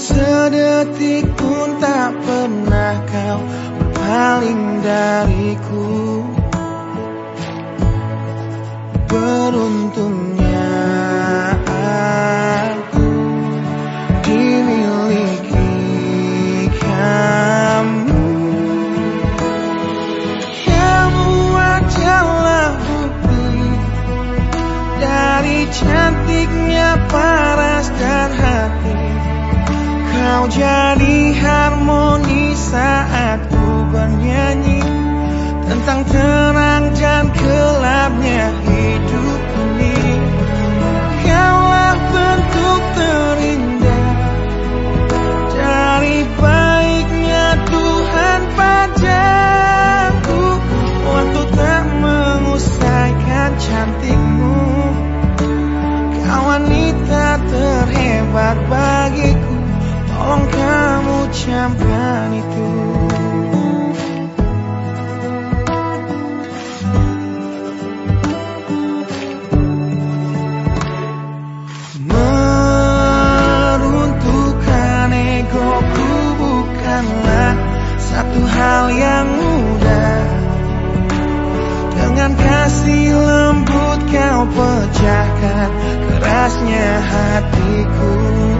sedetik pun tak pernah kau berpaling dariku Kau jadi harmoni saat ku bernyanyi Tentang terang dan gelapnya hidup ini. Kaulah bentuk terindah Dari baiknya Tuhan padaku Waktu tak mengusaikan cantikmu. Kau wanita terhebat bagiku Tolong kamu camkan itu. Meruntuhkan egoku bukanlah satu hal yang mudah. Dengan kasih lembut kau pecahkan kerasnya hatiku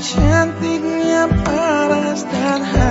cantiknya paras dan hati.